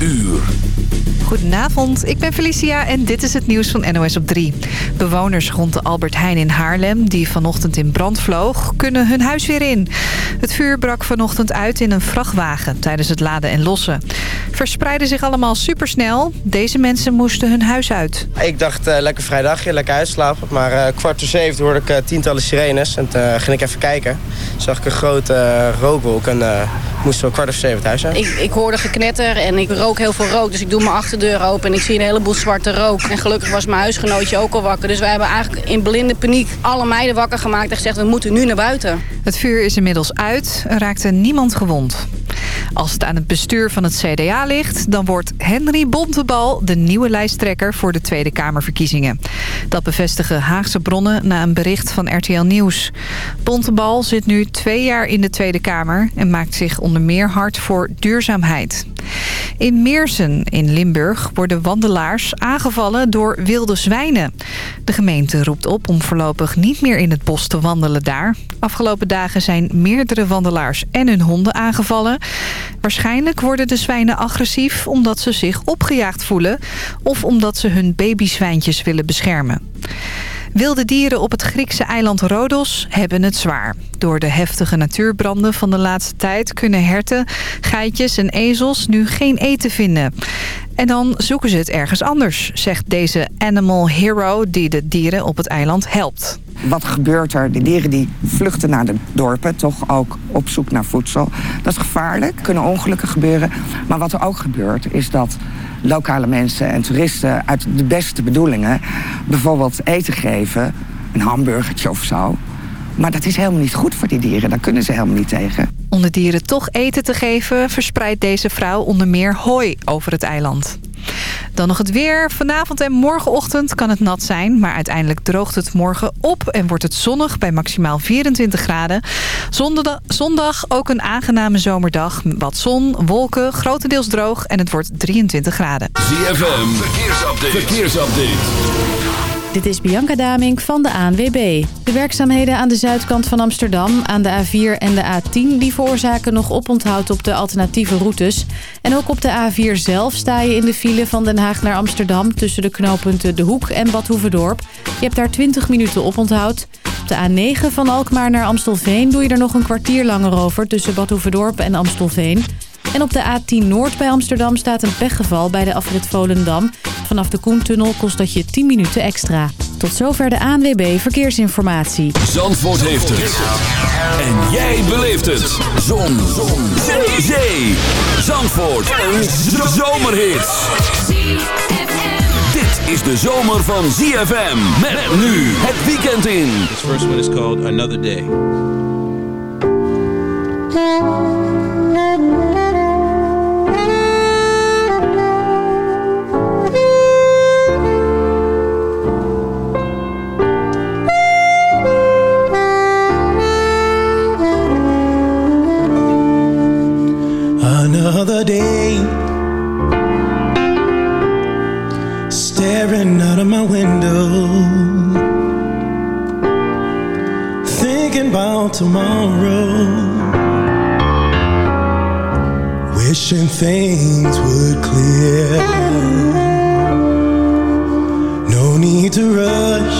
uur. Goedenavond, ik ben Felicia en dit is het nieuws van NOS op 3. Bewoners rond de Albert Heijn in Haarlem, die vanochtend in brand vloog, kunnen hun huis weer in. Het vuur brak vanochtend uit in een vrachtwagen tijdens het laden en lossen. Verspreidden zich allemaal supersnel. Deze mensen moesten hun huis uit. Ik dacht uh, lekker vrijdagje, lekker uitslapen. Maar uh, kwart voor zeven hoorde ik uh, tientallen sirenes en toen ging ik even kijken. Zag ik een grote rookwolk en moesten we kwart over zeven thuis zijn. Ik, ik hoorde geknetter en ik rook heel veel rook, dus ik doe achterdeur open en ik zie een heleboel zwarte rook. En gelukkig was mijn huisgenootje ook al wakker. Dus wij hebben eigenlijk in blinde paniek alle meiden wakker gemaakt en gezegd we moeten nu naar buiten. Het vuur is inmiddels uit, er raakte niemand gewond. Als het aan het bestuur van het CDA ligt... dan wordt Henry Bontebal de nieuwe lijsttrekker voor de Tweede Kamerverkiezingen. Dat bevestigen Haagse bronnen na een bericht van RTL Nieuws. Bontebal zit nu twee jaar in de Tweede Kamer... en maakt zich onder meer hard voor duurzaamheid. In Meersen in Limburg worden wandelaars aangevallen door wilde zwijnen. De gemeente roept op om voorlopig niet meer in het bos te wandelen daar. Afgelopen dagen zijn meerdere wandelaars en hun honden aangevallen. Waarschijnlijk worden de zwijnen agressief omdat ze zich opgejaagd voelen... of omdat ze hun babyzwijntjes willen beschermen. Wilde dieren op het Griekse eiland Rodos hebben het zwaar. Door de heftige natuurbranden van de laatste tijd kunnen herten, geitjes en ezels nu geen eten vinden. En dan zoeken ze het ergens anders, zegt deze animal hero die de dieren op het eiland helpt. Wat gebeurt er? De dieren die vluchten naar de dorpen, toch ook op zoek naar voedsel. Dat is gevaarlijk, kunnen ongelukken gebeuren. Maar wat er ook gebeurt is dat lokale mensen en toeristen uit de beste bedoelingen bijvoorbeeld eten geven, een hamburgertje of zo. Maar dat is helemaal niet goed voor die dieren. Daar kunnen ze helemaal niet tegen. Om de dieren toch eten te geven... verspreidt deze vrouw onder meer hooi over het eiland. Dan nog het weer. Vanavond en morgenochtend kan het nat zijn. Maar uiteindelijk droogt het morgen op en wordt het zonnig bij maximaal 24 graden. Zondag ook een aangename zomerdag. Wat zon, wolken, grotendeels droog en het wordt 23 graden. ZFM, verkeersupdate. verkeersupdate. Dit is Bianca Damink van de ANWB. De werkzaamheden aan de zuidkant van Amsterdam, aan de A4 en de A10... die veroorzaken nog oponthoud op de alternatieve routes. En ook op de A4 zelf sta je in de file van Den Haag naar Amsterdam... tussen de knooppunten De Hoek en Bad. Je hebt daar 20 minuten oponthoud. Op de A9 van Alkmaar naar Amstelveen doe je er nog een kwartier langer over... tussen Bad en Amstelveen... En op de A10 Noord bij Amsterdam staat een pechgeval bij de afrit Volendam. Vanaf de Koentunnel kost dat je 10 minuten extra. Tot zover de ANWB Verkeersinformatie. Zandvoort heeft het. En jij beleeft het. Zon. Zon. Zee. Zee. Zandvoort. Een zomerhit. Dit is de zomer van ZFM. Met nu het weekend in. This first one is called Another Day. My window. Thinking about tomorrow. Wishing things would clear. No need to rush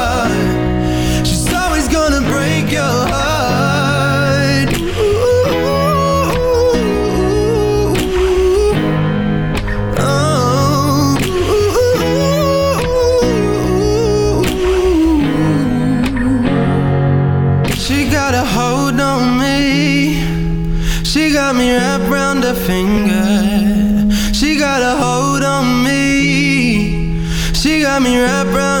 me right around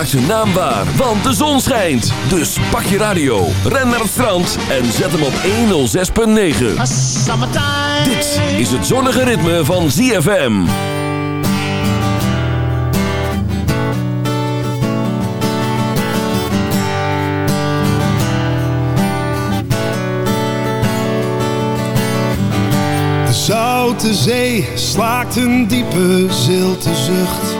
ZFM maakt zijn naam waar, want de zon schijnt. Dus pak je radio, ren naar het strand en zet hem op 106.9. Dit is het zonnige ritme van ZFM. De zoute zee slaakt een diepe zilte zucht.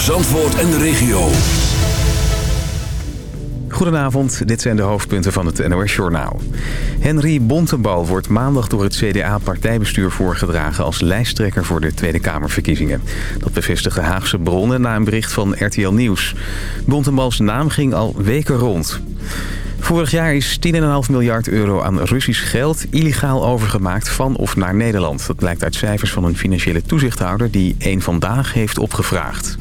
Voor Zandvoort en de regio. Goedenavond, dit zijn de hoofdpunten van het NOS-journaal. Henry Bontebal wordt maandag door het CDA-partijbestuur voorgedragen... als lijsttrekker voor de Tweede Kamerverkiezingen. Dat bevestigen Haagse bronnen na een bericht van RTL Nieuws. Bontebals naam ging al weken rond. Vorig jaar is 10,5 miljard euro aan Russisch geld illegaal overgemaakt van of naar Nederland. Dat blijkt uit cijfers van een financiële toezichthouder die één Vandaag heeft opgevraagd.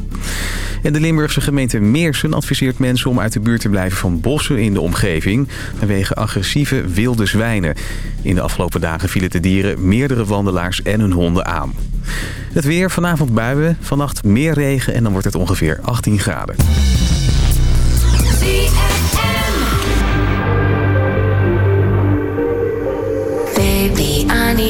En de Limburgse gemeente Meersen adviseert mensen om uit de buurt te blijven van bossen in de omgeving vanwege agressieve wilde zwijnen. In de afgelopen dagen vielen de dieren meerdere wandelaars en hun honden aan. Het weer, vanavond buien, vannacht meer regen en dan wordt het ongeveer 18 graden.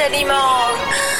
s'alimente.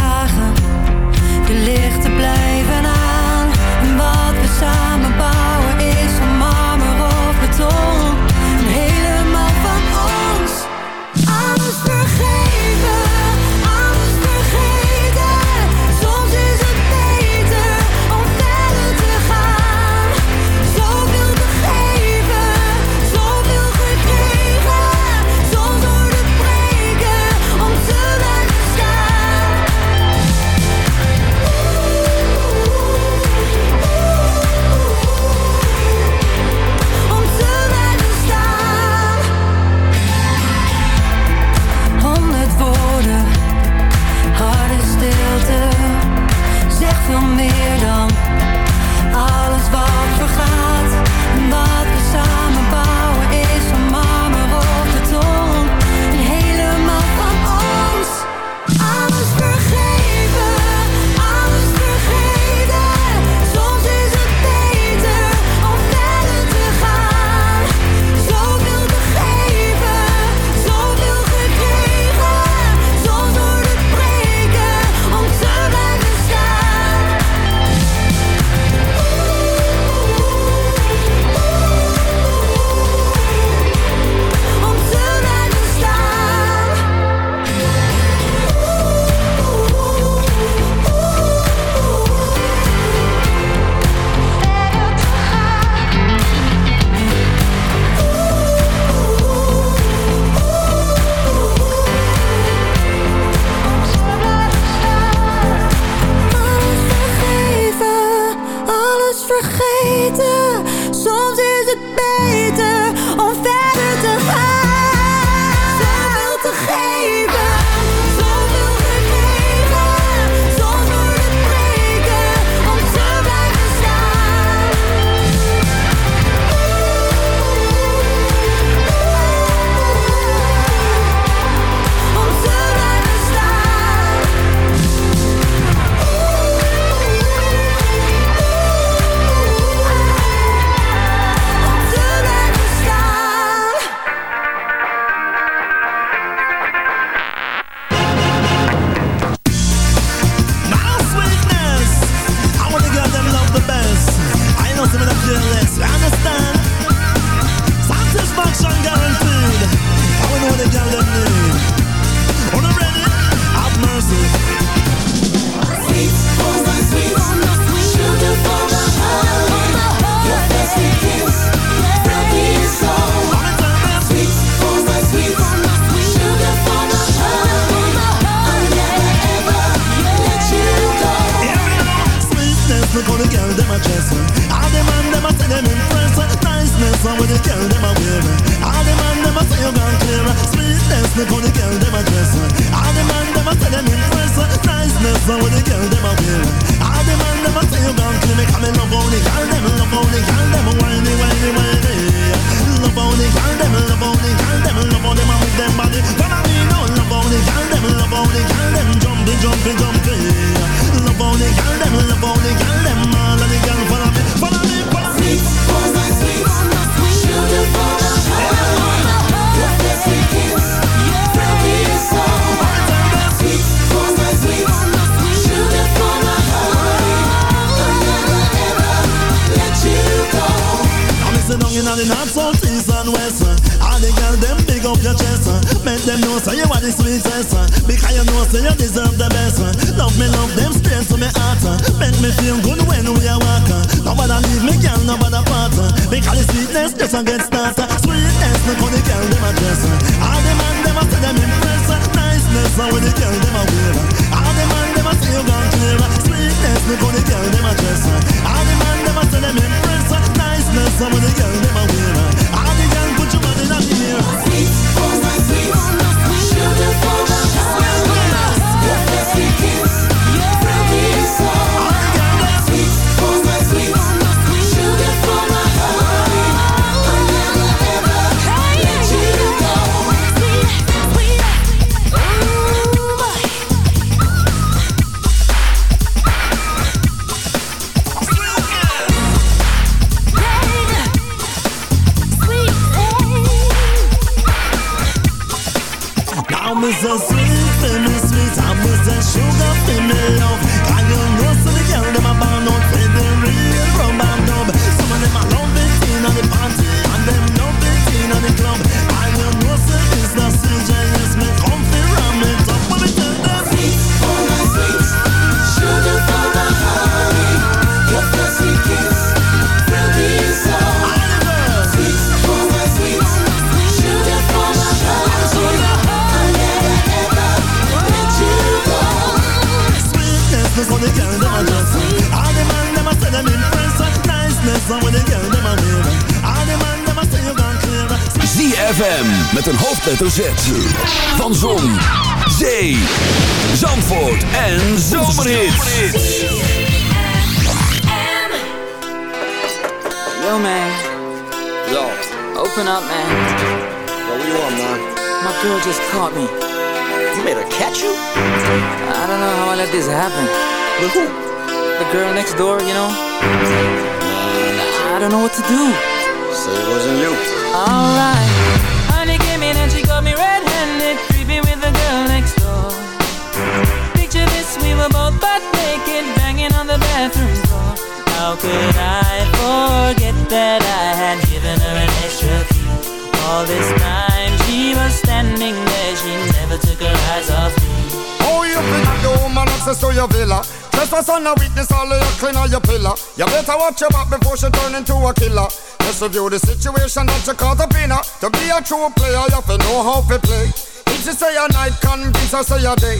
Niceness, me call the girl them a. All the them a tell them in press. Niceness, just a get started. Sweetness, how the girl them a dress. All the man them a say them impress. Niceness, how the girl them a wear. All the man them a say you gone clear. Sweetness, how the girl them a dress. All the man them a say them impress. Niceness, how the girl them a met een hoofdletter Z. Van Zon, Zee, Zandvoort en Zomerhits. Yo, man. Yo, Open up, man. yo, what you want, man? My girl just caught me. You made her catch you? I don't know how I let this happen. With who? The girl next door, you know? I don't know what to do. So it wasn't you. Alright. Bathroom door. How could I forget that I had given her an extra key? All this time she was standing there, she never took her eyes off me. Oh, you think the woman access to your villa? Trespass on a weakness, all of your clean on your pillar. You better watch your back before she turn into a killer. Just review the situation that you caught up in her. To be a true player, you have to know how to play. If she say a night, convince her say a day.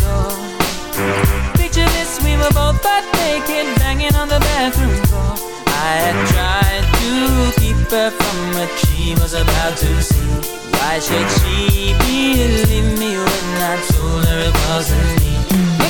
were both butt naked, banging on the bathroom floor. I had tried to keep her from what she was about to see. Why should she believe me when I told her it wasn't me?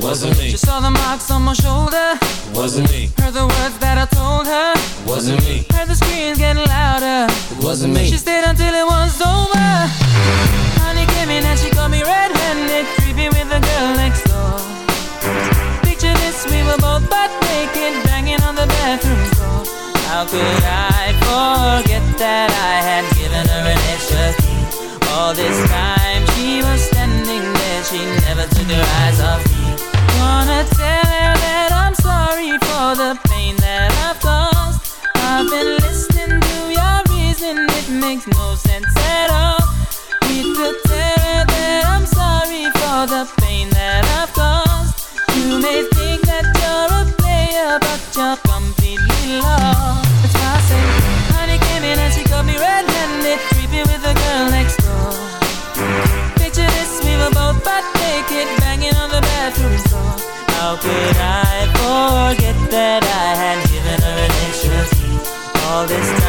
Wasn't me. She saw the marks on my shoulder. Wasn't me. Heard the words that I told her. Wasn't me. Heard the screams getting louder. Wasn't me. She stayed until it was over. Honey came in and she caught me red-handed, creepy with the girl next door. Picture this, we were both butt naked, banging on the bathroom floor. How could I forget that I had given her an extra key? All this time she was standing there, she never eyes off me. Wanna tell her that I'm sorry for the pain that I've caused. I've been listening to your reason, it makes no sense at all. Need to tell her that I'm sorry for the pain that I've caused. You may think How could I forget that I had given her an extra teeth all this time?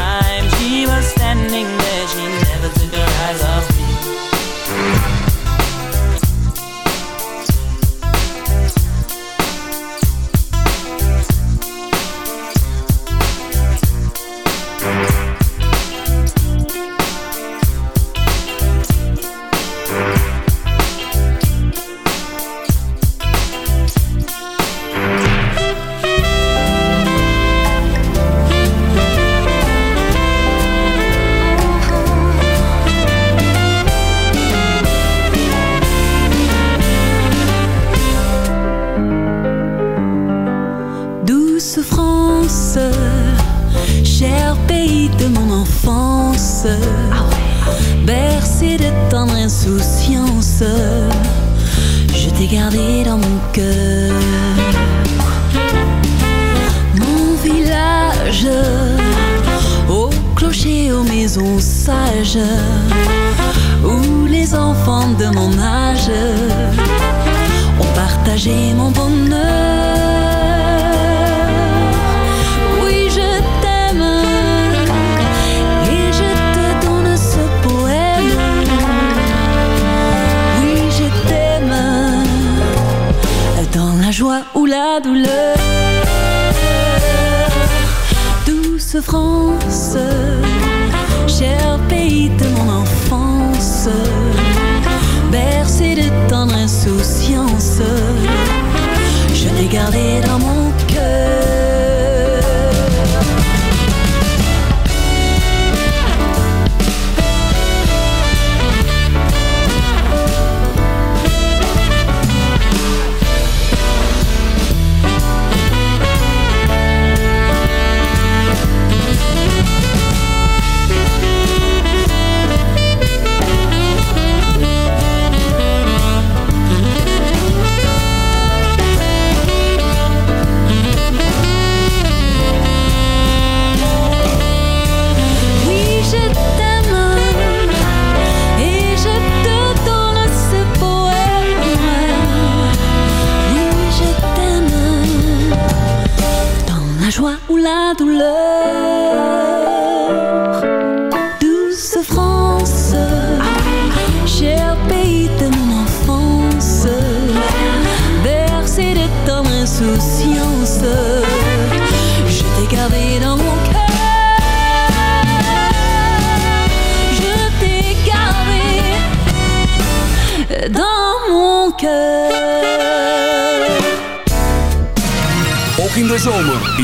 insouciance. Je l'ai gardé dans mon cœur.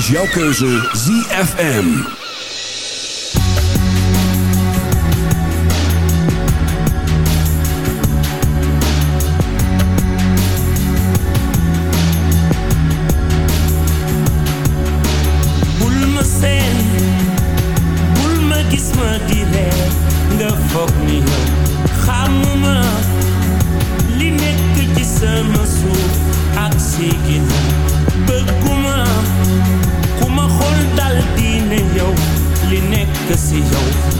jouw keuze ZFM. Cause he owed